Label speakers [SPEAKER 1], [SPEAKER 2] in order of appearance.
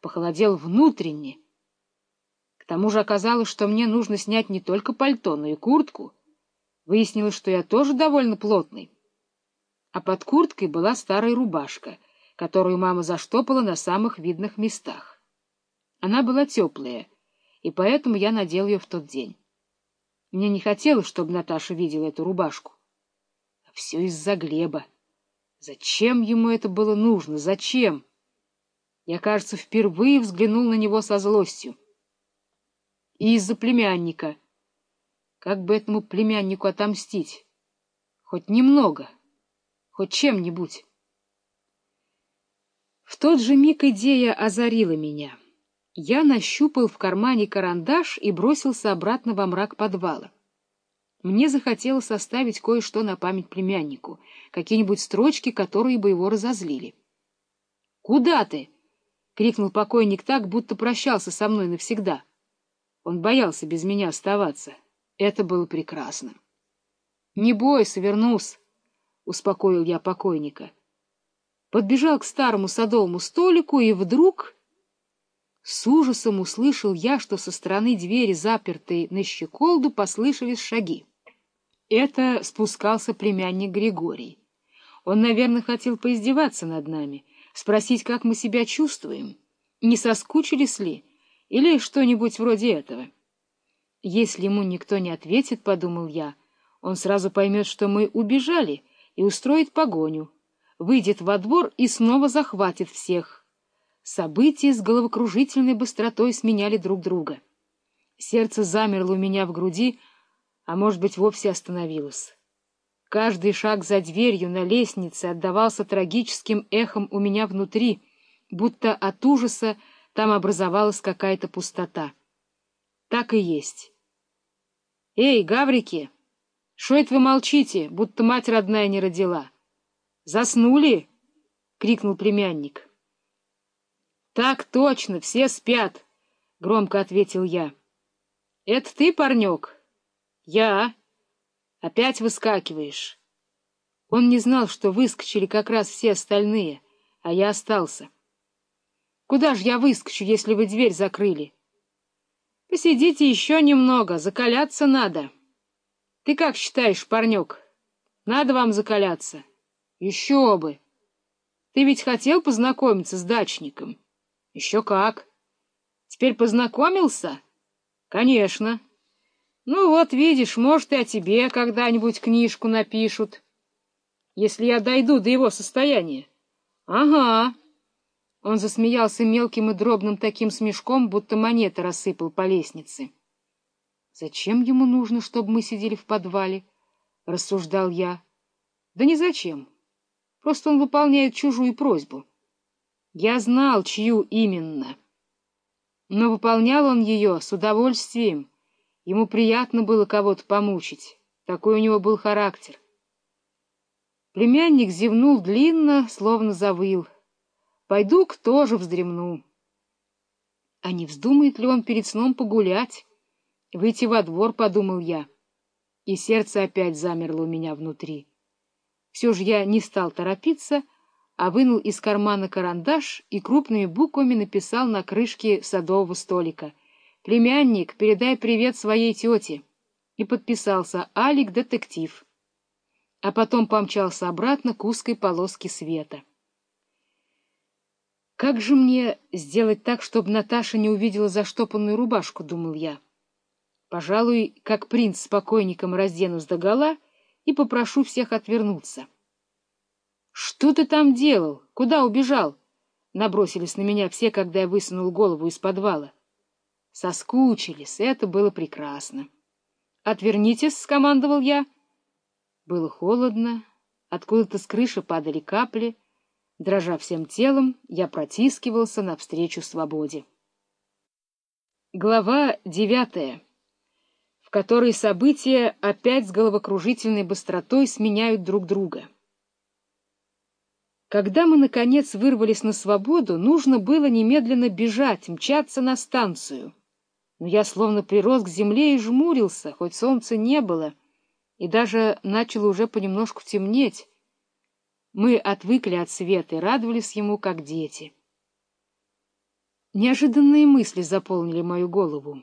[SPEAKER 1] похолодел внутренне. К тому же оказалось, что мне нужно снять не только пальто, но и куртку. Выяснилось, что я тоже довольно плотный. А под курткой была старая рубашка, которую мама заштопала на самых видных местах. Она была теплая, и поэтому я надел ее в тот день. Мне не хотелось, чтобы Наташа видела эту рубашку. А все из-за Глеба. Зачем ему это было нужно? Зачем? Я, кажется, впервые взглянул на него со злостью. И из-за племянника. Как бы этому племяннику отомстить? Хоть немного, хоть чем-нибудь. В тот же миг идея озарила меня. Я нащупал в кармане карандаш и бросился обратно во мрак подвала. Мне захотелось составить кое-что на память племяннику, какие-нибудь строчки, которые бы его разозлили. — Куда ты? — крикнул покойник так, будто прощался со мной навсегда. Он боялся без меня оставаться. Это было прекрасно. — Не бойся, вернусь, — успокоил я покойника. Подбежал к старому садовому столику и вдруг... С ужасом услышал я, что со стороны двери, запертой на щеколду, послышались шаги. Это спускался племянник Григорий. Он, наверное, хотел поиздеваться над нами, спросить, как мы себя чувствуем, не соскучились ли, или что-нибудь вроде этого. Если ему никто не ответит, — подумал я, — он сразу поймет, что мы убежали, и устроит погоню, выйдет во двор и снова захватит всех. События с головокружительной быстротой сменяли друг друга. Сердце замерло у меня в груди, а, может быть, вовсе остановилось. Каждый шаг за дверью на лестнице отдавался трагическим эхом у меня внутри, будто от ужаса там образовалась какая-то пустота. Так и есть. — Эй, гаврики! Шо это вы молчите, будто мать родная не родила? — Заснули? — крикнул племянник. —— Так точно, все спят, — громко ответил я. — Это ты, парнек? — Я. Опять выскакиваешь. Он не знал, что выскочили как раз все остальные, а я остался. — Куда же я выскочу, если вы дверь закрыли? — Посидите еще немного, закаляться надо. — Ты как считаешь, парнек? Надо вам закаляться? — Еще бы! Ты ведь хотел познакомиться с дачником? —— Еще как. Теперь познакомился? — Конечно. Ну вот, видишь, может, и о тебе когда-нибудь книжку напишут, если я дойду до его состояния. — Ага. Он засмеялся мелким и дробным таким смешком, будто монеты рассыпал по лестнице. — Зачем ему нужно, чтобы мы сидели в подвале? — рассуждал я. — Да не зачем. Просто он выполняет чужую просьбу. — я знал, чью именно. Но выполнял он ее с удовольствием. Ему приятно было кого-то помучить. Такой у него был характер. Племянник зевнул длинно, словно завыл. Пойду-ка тоже вздремну. А не вздумает ли он перед сном погулять? Выйти во двор, подумал я. И сердце опять замерло у меня внутри. Все же я не стал торопиться, — а вынул из кармана карандаш и крупными буквами написал на крышке садового столика «Племянник, передай привет своей тете» и подписался «Алик детектив», а потом помчался обратно к узкой полоске света. «Как же мне сделать так, чтобы Наташа не увидела заштопанную рубашку?» — думал я. «Пожалуй, как принц с покойником разденусь догола и попрошу всех отвернуться». «Что ты там делал? Куда убежал?» Набросились на меня все, когда я высунул голову из подвала. Соскучились, это было прекрасно. «Отвернитесь», — скомандовал я. Было холодно, откуда-то с крыши падали капли. Дрожа всем телом, я протискивался навстречу свободе. Глава девятая, в которой события опять с головокружительной быстротой сменяют друг друга. Когда мы, наконец, вырвались на свободу, нужно было немедленно бежать, мчаться на станцию. Но я словно прирос к земле и жмурился, хоть солнца не было, и даже начало уже понемножку темнеть. Мы отвыкли от света и радовались ему, как дети. Неожиданные мысли заполнили мою голову.